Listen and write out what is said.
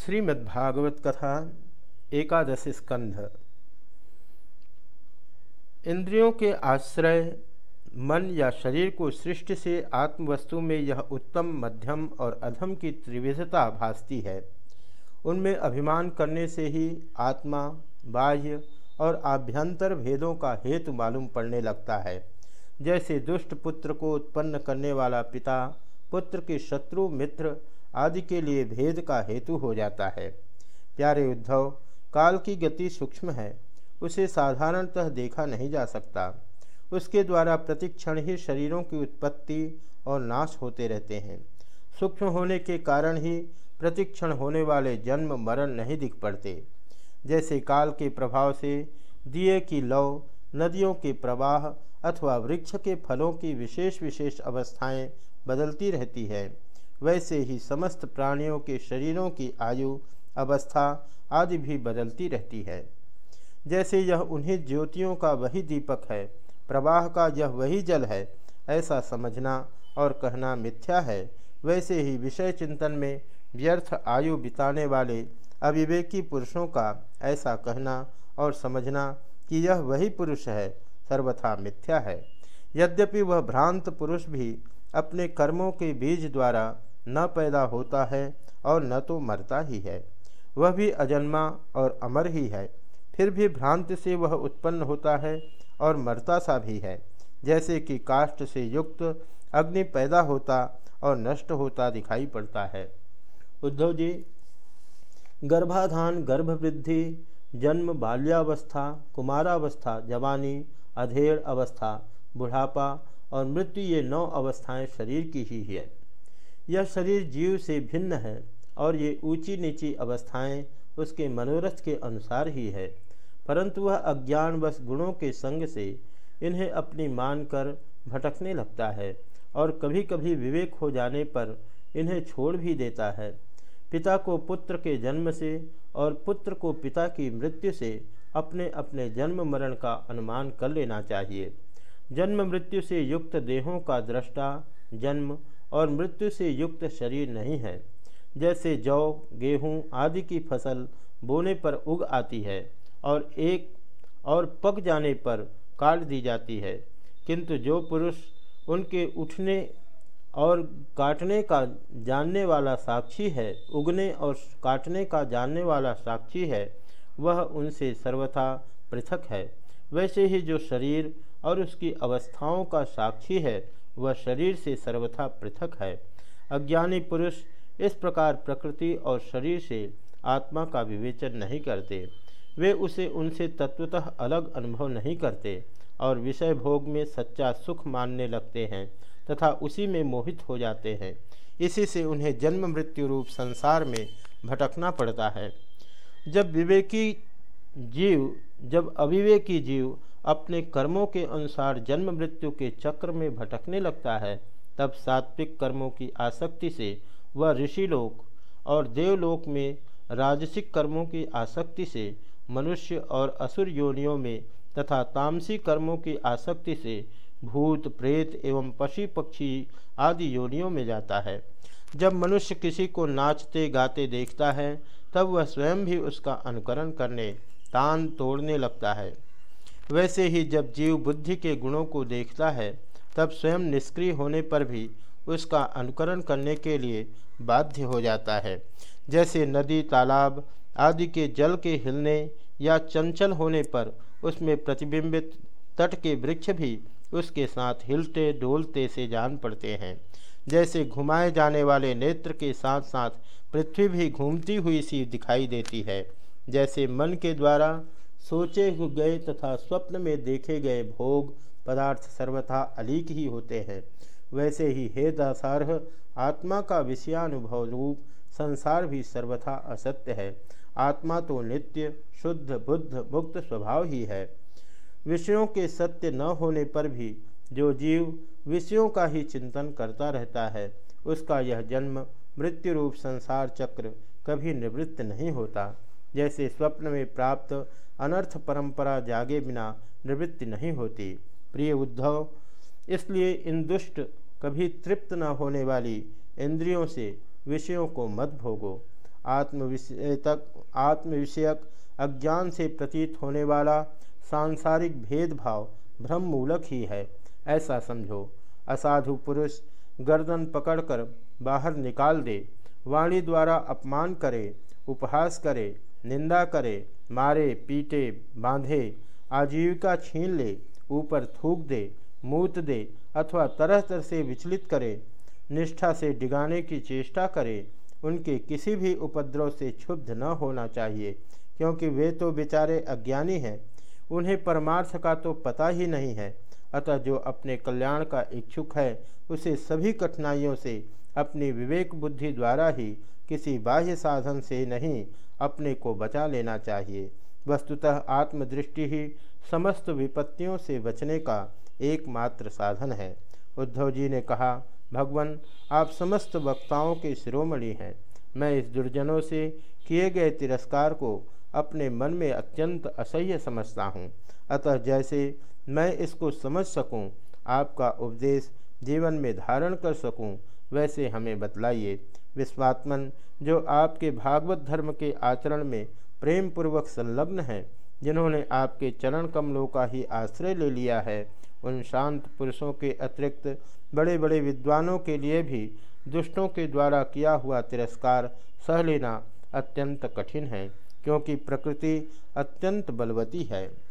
श्रीमद्भागवत कथा एकादश स्कंध। इंद्रियों के आश्रय, मन या शरीर को सृष्टि से आत्मवस्तु में यह उत्तम, मध्यम और अधम की त्रिविधता भासती है। उनमें अभिमान करने से ही आत्मा, बाह्य और आभ्यंतर भेदों का हेतु मालूम पड़ने लगता है। जैसे दुष्ट पुत्र को उत्पन्न करने वाला पिता, पुत्र के शत्रु मित्र आदि के लिए भेद का हेतु हो जाता है। प्यारे उद्धव, काल की गति सूक्ष्म है। उसे साधारणतः देखा नहीं जा सकता। उसके द्वारा प्रतिक्षण ही शरीरों की उत्पत्ति और नाश होते रहते हैं। सूक्ष्म होने के कारण ही प्रतिक्षण होने वाले जन्म मरण नहीं दिख पड़ते। जैसे काल के प्रभाव से दिए की लव नदियों के प्रवाह अथवा वृक्ष के फलों की विशेष विशेष अवस्थाएँ बदलती रहती है। वैसे ही समस्त प्राणियों के शरीरों की आयु, अवस्था आदि भी बदलती रहती है। जैसे यह उन्हीं ज्योतियों का वही दीपक है, प्रवाह का यह वही जल है, ऐसा समझना और कहना मिथ्या है। वैसे ही विषय चिंतन में व्यर्थ आयु बिताने वाले अविवेकी पुरुषों का ऐसा कहना और समझना कि यह वही पुरुष है, सर्वथा मिथ्या है। यद्यपि वह भ्रांत पुरुष भी अपने कर्मों के बीज द्वारा न पैदा होता है और न तो मरता ही है। वह भी अजन्मा और अमर ही है। फिर भी भ्रांति से वह उत्पन्न होता है और मरता सा भी है। जैसे कि काष्ठ से युक्त अग्नि पैदा होता और नष्ट होता दिखाई पड़ता है। उद्धव जी, गर्भाधान, गर्भवृद्धि, जन्म, बाल्यावस्था, कुमारावस्था, जवानी अधेड़ अवस्था, बुढ़ापा और मृत्यु ये नौ अवस्थाएँ शरीर की ही है। यह शरीर जीव से भिन्न है और ये ऊँची नीची अवस्थाएँ उसके मनोरथ के अनुसार ही है। परंतु वह अज्ञान अज्ञानवश गुणों के संग से इन्हें अपनी मानकर भटकने लगता है और कभी कभी विवेक हो जाने पर इन्हें छोड़ भी देता है। पिता को पुत्र के जन्म से और पुत्र को पिता की मृत्यु से अपने अपने जन्म मरण का अनुमान कर लेना चाहिए। जन्म मृत्यु से युक्त देहों का दृष्टा, जन्म और मृत्यु से युक्त शरीर नहीं है। जैसे जौ, गेहूँ आदि की फ़सल बोने पर उग आती है और एक और पक जाने पर काट दी जाती है। किंतु जो पुरुष उनके उठने और काटने का जानने वाला साक्षी है, उगने और काटने का जानने वाला साक्षी है, वह उनसे सर्वथा पृथक है। वैसे ही जो शरीर और उसकी अवस्थाओं का साक्षी है, वह शरीर से सर्वथा पृथक है। अज्ञानी पुरुष इस प्रकार प्रकृति और शरीर से आत्मा का विवेचन नहीं करते। वे उसे उनसे तत्वतः अलग अनुभव नहीं करते और विषय भोग में सच्चा सुख मानने लगते हैं तथा उसी में मोहित हो जाते हैं। इसी से उन्हें जन्म मृत्यु रूप संसार में भटकना पड़ता है। जब विवेकी जीव, जब अविवेकी जीव अपने कर्मों के अनुसार जन्म मृत्यु के चक्र में भटकने लगता है, तब सात्विक कर्मों की आसक्ति से वह ऋषिलोक और देवलोक में राजसिक कर्मों की आसक्ति से मनुष्य और असुर योनियों में तथा तामसी कर्मों की आसक्ति से भूत, प्रेत एवं पशु पक्षी आदि योनियों में जाता है। जब मनुष्य किसी को नाचते गाते देखता है, तब वह स्वयं भी उसका अनुकरण करने, तान तोड़ने लगता है। वैसे ही जब जीव बुद्धि के गुणों को देखता है, तब स्वयं निष्क्रिय होने पर भी उसका अनुकरण करने के लिए बाध्य हो जाता है। जैसे नदी, तालाब आदि के जल के हिलने या चंचल होने पर उसमें प्रतिबिंबित तट के वृक्ष भी उसके साथ हिलते, डोलते से जान पड़ते हैं। जैसे घुमाए जाने वाले नेत्र के साथ साथ पृथ्वी भी घूमती हुई सी दिखाई देती है, जैसे मन के द्वारा सोचे गए तथा स्वप्न में देखे गए भोग पदार्थ सर्वथा अलीक ही होते हैं। वैसे ही हे दासारह, आत्मा का विषयानुभव रूप संसार भी सर्वथा असत्य है। आत्मा तो नित्य, शुद्ध, बुद्ध, मुक्त स्वभाव ही है। विषयों के सत्य न होने पर भी जो जीव विषयों का ही चिंतन करता रहता है, उसका यह जन्म मृत्यु रूप संसार चक्र कभी निवृत्त नहीं होता। जैसे स्वप्न में प्राप्त अनर्थ परंपरा जागे बिना निवृत्ति नहीं होती। प्रिय उद्धव, इसलिए इन दुष्ट कभी तृप्त न होने वाली इंद्रियों से विषयों को मत भोगो। आत्मविषयक आत्मविषयक अज्ञान से प्रतीत होने वाला सांसारिक भेदभाव भ्रम मूलक ही है, ऐसा समझो। असाधु पुरुष गर्दन पकड़कर बाहर निकाल दे, वाणी द्वारा अपमान करे, उपहास करे निंदा करे, मारे, पीटे, बांधे, आजीविका छीन ले, ऊपर थूक दे, मूत दे अथवा तरह तरह से विचलित करे, निष्ठा से डिगाने की चेष्टा करे, उनके किसी भी उपद्रव से क्षुब्ध न होना चाहिए, क्योंकि वे तो बेचारे अज्ञानी हैं, उन्हें परमार्थ का तो पता ही नहीं है, अतः जो अपने कल्याण का इच्छुक है, उसे सभी कठिनाइयों से अपनी विवेक बुद्धि द्वारा ही किसी बाह्य साधन से नहीं अपने को बचा लेना चाहिए। वस्तुतः आत्मदृष्टि ही समस्त विपत्तियों से बचने का एकमात्र साधन है। उद्धव जी ने कहा, भगवान, आप समस्त वक्ताओं के शिरोमणि हैं। मैं इस दुर्जनों से किए गए तिरस्कार को अपने मन में अत्यंत असह्य समझता हूँ। अतः जैसे मैं इसको समझ सकूँ, आपका उपदेश जीवन में धारण कर सकूँ वैसे हमें बतलाइए, विश्वात्मन, जो आपके भागवत धर्म के आचरण में प्रेम पूर्वक संलग्न हैं, जिन्होंने आपके चरण कमलों का ही आश्रय ले लिया है, उन शांत पुरुषों के अतिरिक्त बड़े बड़े विद्वानों के लिए भी दुष्टों के द्वारा किया हुआ तिरस्कार सह लेना अत्यंत कठिन है, क्योंकि प्रकृति अत्यंत बलवती है।